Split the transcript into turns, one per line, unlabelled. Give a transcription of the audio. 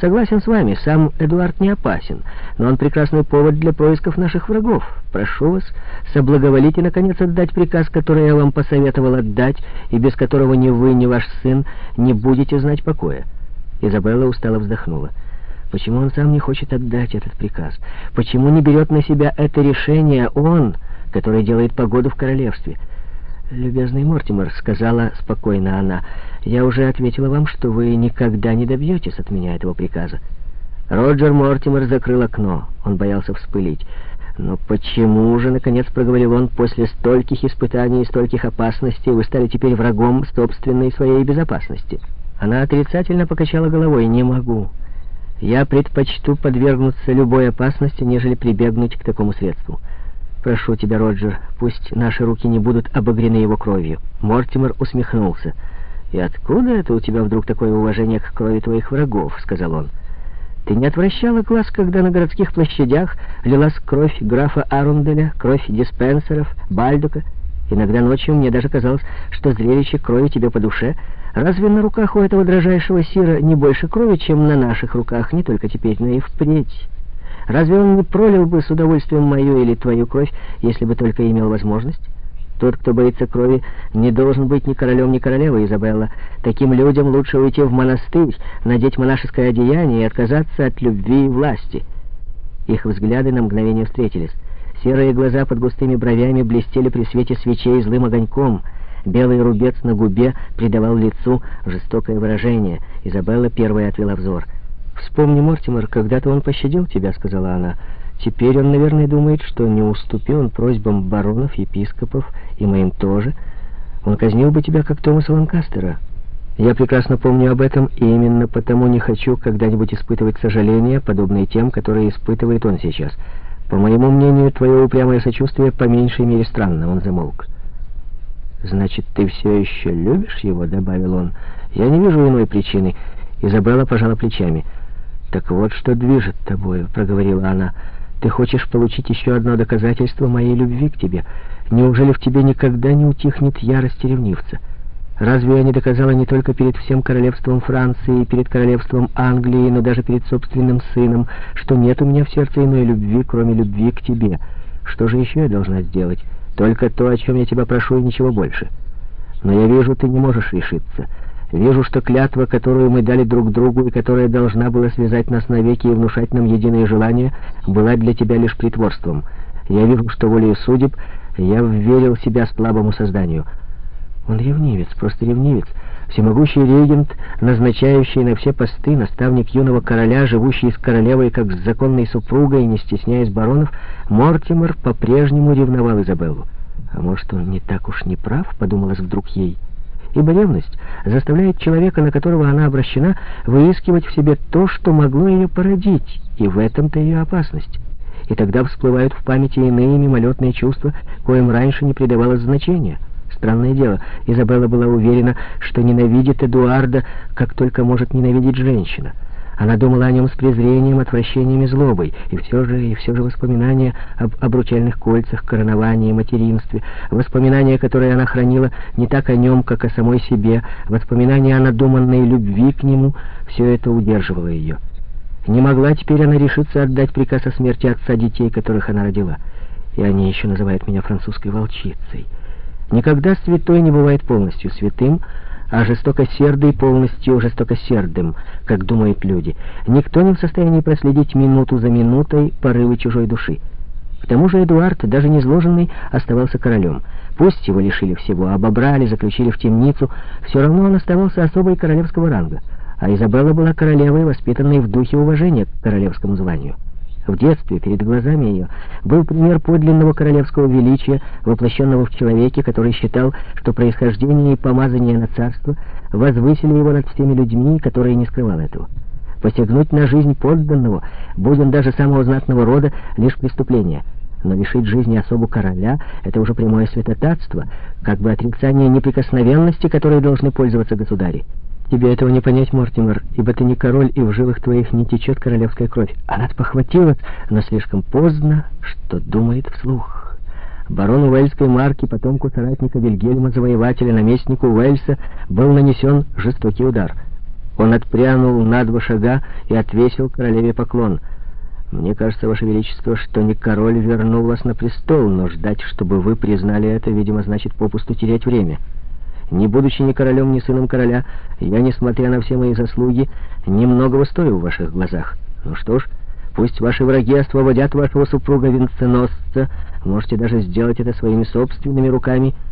Согласен с вами, сам Эдуард не опасен, но он прекрасный повод для поисков наших врагов. Прошу вас, соблаговолите, наконец, отдать приказ, который я вам посоветовал отдать, и без которого ни вы, ни ваш сын не будете знать покоя». Изабелла устало вздохнула. Почему он сам не хочет отдать этот приказ? Почему не берет на себя это решение он, который делает погоду в королевстве? «Любезный Мортимер», — сказала спокойно она, — «я уже ответила вам, что вы никогда не добьетесь от меня этого приказа». Роджер Мортимер закрыл окно. Он боялся вспылить. «Но почему же, — наконец проговорил он, — после стольких испытаний и стольких опасностей вы стали теперь врагом собственной своей безопасности?» Она отрицательно покачала головой. «Не могу. Я предпочту подвергнуться любой опасности, нежели прибегнуть к такому средству». «Прошу тебя, Роджер, пусть наши руки не будут обогрены его кровью». Мортимер усмехнулся. «И откуда это у тебя вдруг такое уважение к крови твоих врагов?» — сказал он. «Ты не отвращала глаз, когда на городских площадях лилась кровь графа Арунделя, кровь диспенсеров, Бальдука? Иногда ночью мне даже казалось, что зрелище крови тебе по душе. Разве на руках у этого дрожайшего сира не больше крови, чем на наших руках, не только теперь, но и впредь?» Разве он не пролил бы с удовольствием мою или твою кровь, если бы только имел возможность? Тот, кто боится крови, не должен быть ни королем, ни королевой, Изабелла. Таким людям лучше уйти в монастырь, надеть монашеское одеяние и отказаться от любви и власти. Их взгляды на мгновение встретились. Серые глаза под густыми бровями блестели при свете свечей злым огоньком. Белый рубец на губе придавал лицу жестокое выражение. Изабелла первая отвела взор — «Вспомни, Мортимер, когда-то он пощадил тебя», — сказала она. «Теперь он, наверное, думает, что не уступил он просьбам баронов, епископов и моим тоже. Он казнил бы тебя, как Томаса Ланкастера. Я прекрасно помню об этом, и именно потому не хочу когда-нибудь испытывать сожаления, подобные тем, которые испытывает он сейчас. По моему мнению, твое упрямое сочувствие по меньшей мере странно». Он замолк. «Значит, ты все еще любишь его?» — добавил он. «Я не вижу иной причины». Изабелла пожала плечами. «Так вот, что движет тобою», — проговорила она. «Ты хочешь получить еще одно доказательство моей любви к тебе? Неужели в тебе никогда не утихнет ярость ревнивца? Разве я не доказала не только перед всем королевством Франции, перед королевством Англии, но даже перед собственным сыном, что нет у меня в сердце иной любви, кроме любви к тебе? Что же еще я должна сделать? Только то, о чем я тебя прошу, и ничего больше. Но я вижу, ты не можешь решиться». Вижу, что клятва, которую мы дали друг другу и которая должна была связать нас навеки и внушать нам единое желание, была для тебя лишь притворством. Я вижу, что волею судеб я вверил себя слабому созданию. Он ревнивец, просто ревнивец. Всемогущий регент, назначающий на все посты, наставник юного короля, живущий с королевой как с законной супругой, не стесняясь баронов, Мортимер по-прежнему ревновал Изабеллу. А может, он не так уж не прав, подумалось вдруг ей ибо ревность заставляет человека, на которого она обращена, выискивать в себе то, что могло ее породить, и в этом-то ее опасность. И тогда всплывают в памяти иные мимолетные чувства, коим раньше не придавалось значения. Странное дело, Изабелла была уверена, что ненавидит Эдуарда, как только может ненавидеть женщина. Она думала о нем с презрением, отвращением и злобой, и все же, и все же воспоминания об обручальных кольцах, короновании, материнстве, воспоминания, которые она хранила не так о нем, как о самой себе, воспоминания о надуманной любви к нему, все это удерживало ее. Не могла теперь она решиться отдать приказ о смерти отца детей, которых она родила. И они еще называют меня французской волчицей. Никогда святой не бывает полностью святым, а жестокосердый полностью жестокосердым, как думают люди. Никто не в состоянии проследить минуту за минутой порывы чужой души. К тому же Эдуард, даже не зложенный, оставался королем. Пусть его лишили всего, обобрали, заключили в темницу, все равно он оставался особой королевского ранга. А Изабелла была королевой, воспитанной в духе уважения к королевскому званию. В детстве перед глазами ее был пример подлинного королевского величия, воплощенного в человеке, который считал, что происхождение и помазание на царство возвысили его над всеми людьми, которые не скрывал этого. Посягнуть на жизнь подданного, будь он даже самого знатного рода, лишь преступление. Но лишить жизни особу короля — это уже прямое святотатство, как бы отрицание неприкосновенности, которой должны пользоваться государи. Тебе этого не понять, Мортимер, ибо ты не король, и в жилах твоих не течет королевская кровь. Она похватилась, но слишком поздно, что думает вслух. Барону Уэльской марки, потомку соратника Вильгельма, завоевателя, наместнику Уэльса, был нанесен жестокий удар. Он отпрянул на два шага и отвесил королеве поклон. «Мне кажется, Ваше Величество, что не король вернул вас на престол, но ждать, чтобы вы признали это, видимо, значит попусту терять время. Не будучи ни королем, ни сыном короля, я, несмотря на все мои заслуги, немного стою в ваших глазах. Ну что ж, пусть ваши враги освободят вашего супруга-венценосца, можете даже сделать это своими собственными руками, —